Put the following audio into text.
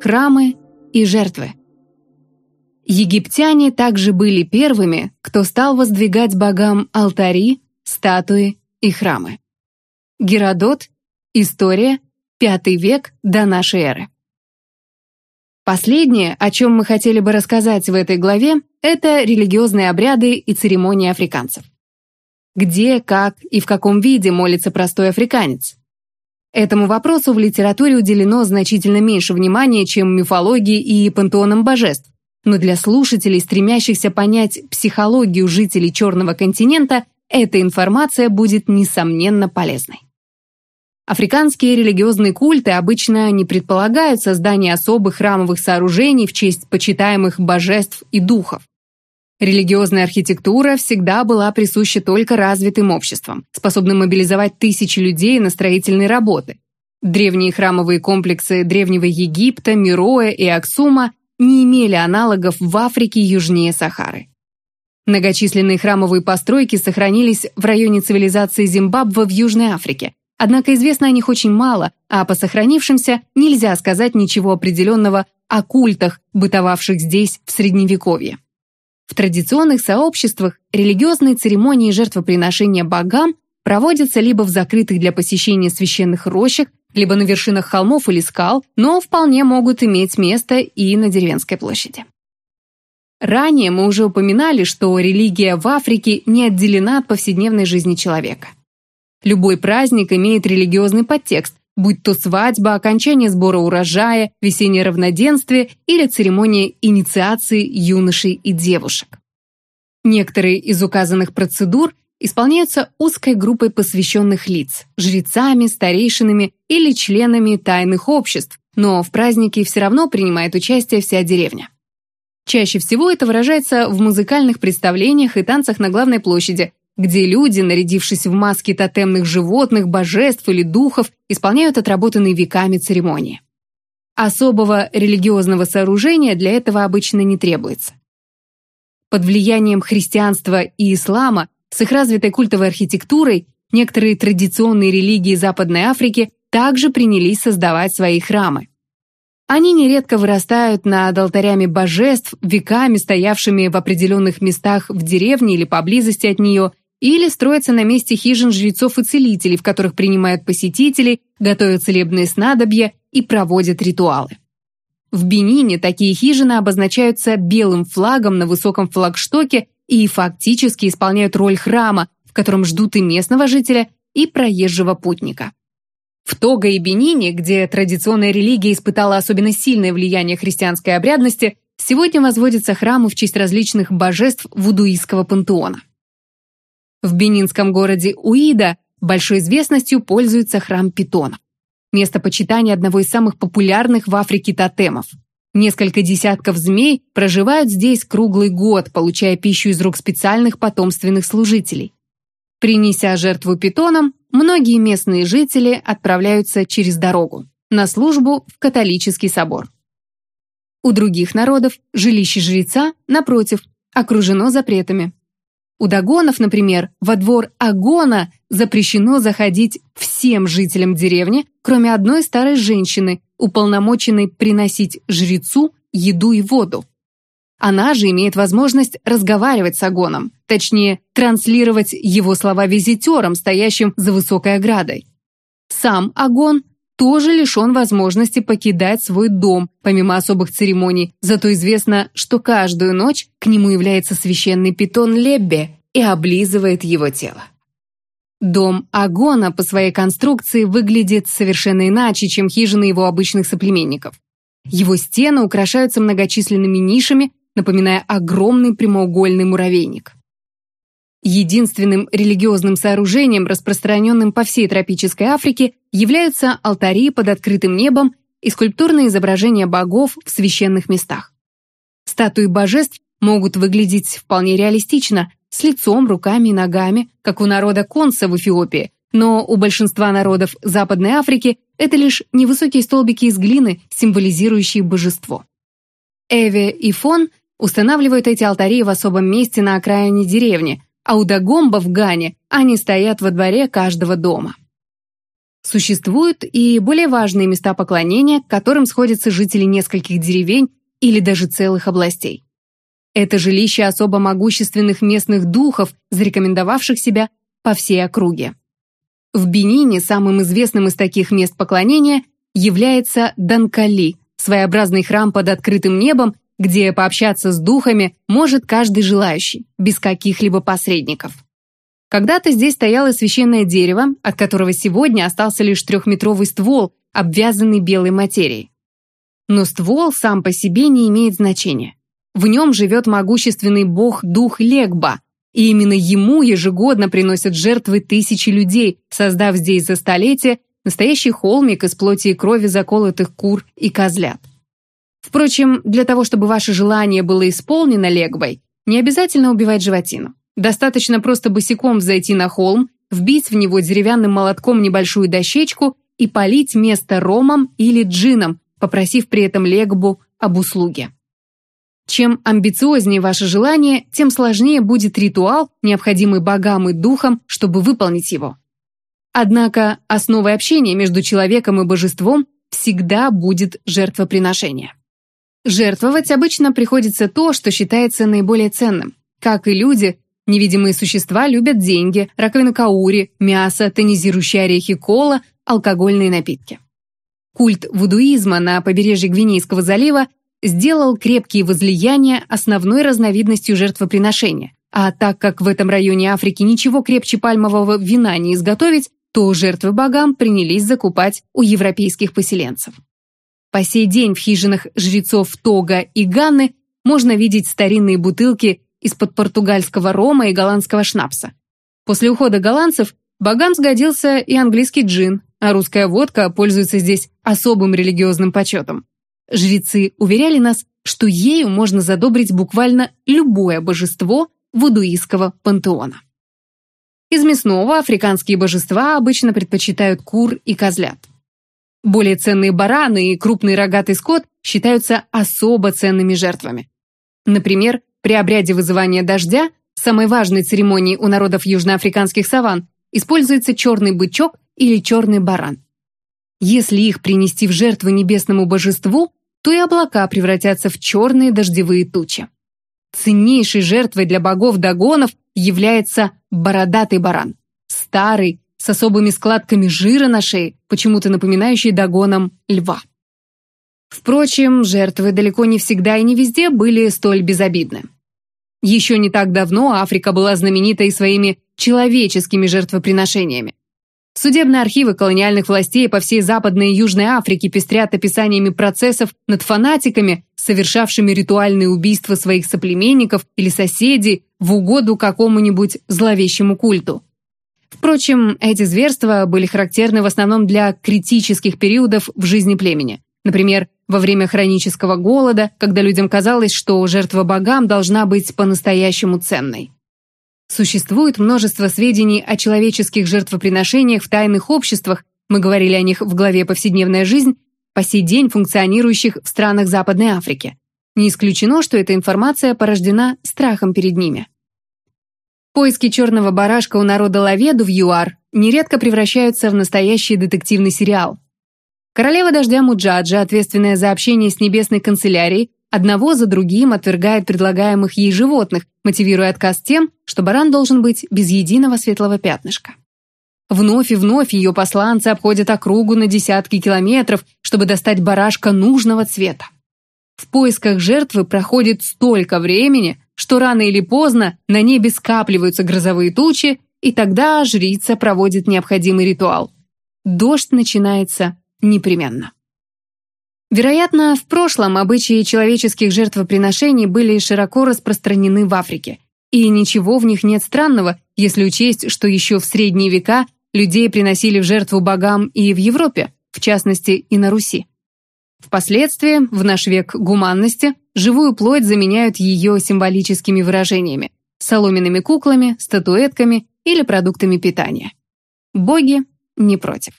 храмы и жертвы. Египтяне также были первыми, кто стал воздвигать богам алтари, статуи и храмы. Геродот, История, V век до нашей эры. Последнее, о чем мы хотели бы рассказать в этой главе, это религиозные обряды и церемонии африканцев. Где, как и в каком виде молится простой африканец? Этому вопросу в литературе уделено значительно меньше внимания, чем мифологии и пантеонам божеств. Но для слушателей, стремящихся понять психологию жителей Черного континента, эта информация будет несомненно полезной. Африканские религиозные культы обычно не предполагают создание особых храмовых сооружений в честь почитаемых божеств и духов. Религиозная архитектура всегда была присуща только развитым обществам, способным мобилизовать тысячи людей на строительные работы. Древние храмовые комплексы Древнего Египта, Мироя и Аксума не имели аналогов в Африке южнее Сахары. Многочисленные храмовые постройки сохранились в районе цивилизации Зимбабве в Южной Африке, Однако известно о них очень мало, а по сохранившимся нельзя сказать ничего определенного о культах, бытовавших здесь в Средневековье. В традиционных сообществах религиозные церемонии жертвоприношения богам проводятся либо в закрытых для посещения священных рощах, либо на вершинах холмов или скал, но вполне могут иметь место и на деревенской площади. Ранее мы уже упоминали, что религия в Африке не отделена от повседневной жизни человека. Любой праздник имеет религиозный подтекст, будь то свадьба, окончание сбора урожая, весеннее равноденствие или церемония инициации юношей и девушек. Некоторые из указанных процедур исполняются узкой группой посвященных лиц, жрецами, старейшинами или членами тайных обществ, но в празднике все равно принимает участие вся деревня. Чаще всего это выражается в музыкальных представлениях и танцах на главной площади, где люди, нарядившись в маски тотемных животных, божеств или духов, исполняют отработанные веками церемонии. Особого религиозного сооружения для этого обычно не требуется. Под влиянием христианства и ислама с их развитой культовой архитектурой некоторые традиционные религии Западной Африки также принялись создавать свои храмы. Они нередко вырастают над алтарями божеств, веками стоявшими в определенных местах в деревне или поблизости от нее, или строятся на месте хижин жрецов и целителей, в которых принимают посетителей, готовят целебные снадобья и проводят ритуалы. В Бенине такие хижины обозначаются белым флагом на высоком флагштоке и фактически исполняют роль храма, в котором ждут и местного жителя, и проезжего путника. В Того и Бенине, где традиционная религия испытала особенно сильное влияние христианской обрядности, сегодня возводятся храмы в честь различных божеств вудуистского пантеона. В бенинском городе Уида большой известностью пользуется храм Питона. Место почитания одного из самых популярных в Африке тотемов. Несколько десятков змей проживают здесь круглый год, получая пищу из рук специальных потомственных служителей. Принеся жертву питонам, многие местные жители отправляются через дорогу на службу в католический собор. У других народов жилище жреца, напротив, окружено запретами. У Дагонов, например, во двор Агона запрещено заходить всем жителям деревни, кроме одной старой женщины, уполномоченной приносить жрецу еду и воду. Она же имеет возможность разговаривать с Агоном, точнее, транслировать его слова визитерам, стоящим за высокой оградой. Сам Агон тоже лишен возможности покидать свой дом, помимо особых церемоний, зато известно, что каждую ночь к нему является священный питон Леббе и облизывает его тело. Дом Агона по своей конструкции выглядит совершенно иначе, чем хижины его обычных соплеменников. Его стены украшаются многочисленными нишами, напоминая огромный прямоугольный муравейник. Единственным религиозным сооружением, распространенным по всей тропической Африке, являются алтари под открытым небом и скульптурные изображения богов в священных местах. Статуи божеств могут выглядеть вполне реалистично, с лицом, руками и ногами, как у народа Конса в Эфиопии, но у большинства народов Западной Африки это лишь невысокие столбики из глины, символизирующие божество. Эве и Фон устанавливают эти алтари в особом месте на окраине деревни, а у Дагомба в Гане они стоят во дворе каждого дома. Существуют и более важные места поклонения, к которым сходятся жители нескольких деревень или даже целых областей. Это жилище особо могущественных местных духов, зарекомендовавших себя по всей округе. В Бенине самым известным из таких мест поклонения является Данкали, своеобразный храм под открытым небом, где пообщаться с духами может каждый желающий, без каких-либо посредников. Когда-то здесь стояло священное дерево, от которого сегодня остался лишь трехметровый ствол, обвязанный белой материей. Но ствол сам по себе не имеет значения. В нем живет могущественный бог-дух Легба, и именно ему ежегодно приносят жертвы тысячи людей, создав здесь за столетие настоящий холмик из плоти и крови заколотых кур и козлят. Впрочем, для того, чтобы ваше желание было исполнено Легбой, не обязательно убивать животину. Достаточно просто босиком зайти на холм, вбить в него деревянным молотком небольшую дощечку и полить место ромом или джином, попросив при этом Легбу об услуге. Чем амбициознее ваше желание, тем сложнее будет ритуал, необходимый богам и духам, чтобы выполнить его. Однако основой общения между человеком и божеством всегда будет жертвоприношение. Жертвовать обычно приходится то, что считается наиболее ценным. Как и люди, невидимые существа любят деньги, раковину каури, мясо, тонизирующие орехи кола, алкогольные напитки. Культ вудуизма на побережье Гвинейского залива сделал крепкие возлияния основной разновидностью жертвоприношения. А так как в этом районе Африки ничего крепче пальмового вина не изготовить, то жертвы богам принялись закупать у европейских поселенцев. По сей день в хижинах жрецов Тога и Ганны можно видеть старинные бутылки из-под португальского рома и голландского шнапса. После ухода голландцев богам сгодился и английский джин, а русская водка пользуется здесь особым религиозным почетом. Жрецы уверяли нас, что ею можно задобрить буквально любое божество вудуистского пантеона. Из мясного африканские божества обычно предпочитают кур и козлят. Более ценные бараны и крупный рогатый скот считаются особо ценными жертвами. Например, при обряде вызывания дождя, самой важной церемонии у народов южноафриканских саван, используется черный бычок или черный баран. Если их принести в жертву небесному божеству, то и облака превратятся в черные дождевые тучи. Ценнейшей жертвой для богов-дагонов является бородатый баран. Старый, с особыми складками жира на шее, почему-то напоминающий догоном льва. Впрочем, жертвы далеко не всегда и не везде были столь безобидны. Еще не так давно Африка была знаменита и своими человеческими жертвоприношениями. Судебные архивы колониальных властей по всей Западной и Южной Африке пестрят описаниями процессов над фанатиками, совершавшими ритуальные убийства своих соплеменников или соседей в угоду какому-нибудь зловещему культу. Впрочем, эти зверства были характерны в основном для критических периодов в жизни племени. Например, во время хронического голода, когда людям казалось, что жертва богам должна быть по-настоящему ценной. Существует множество сведений о человеческих жертвоприношениях в тайных обществах, мы говорили о них в главе «Повседневная жизнь», по сей день функционирующих в странах Западной Африки. Не исключено, что эта информация порождена страхом перед ними. Поиски черного барашка у народа Лаведу в ЮАР нередко превращаются в настоящий детективный сериал. Королева дождя Муджаджа, ответственная за общение с небесной канцелярией, одного за другим отвергает предлагаемых ей животных, мотивируя отказ тем, что баран должен быть без единого светлого пятнышка. Вновь и вновь ее посланцы обходят округу на десятки километров, чтобы достать барашка нужного цвета. В поисках жертвы проходит столько времени, что рано или поздно на небе скапливаются грозовые тучи, и тогда жрица проводит необходимый ритуал. Дождь начинается непременно. Вероятно, в прошлом обычаи человеческих жертвоприношений были широко распространены в Африке, и ничего в них нет странного, если учесть, что еще в средние века людей приносили в жертву богам и в Европе, в частности и на Руси. Впоследствии, в наш век гуманности, живую плоть заменяют ее символическими выражениями – соломенными куклами, статуэтками или продуктами питания. Боги не против.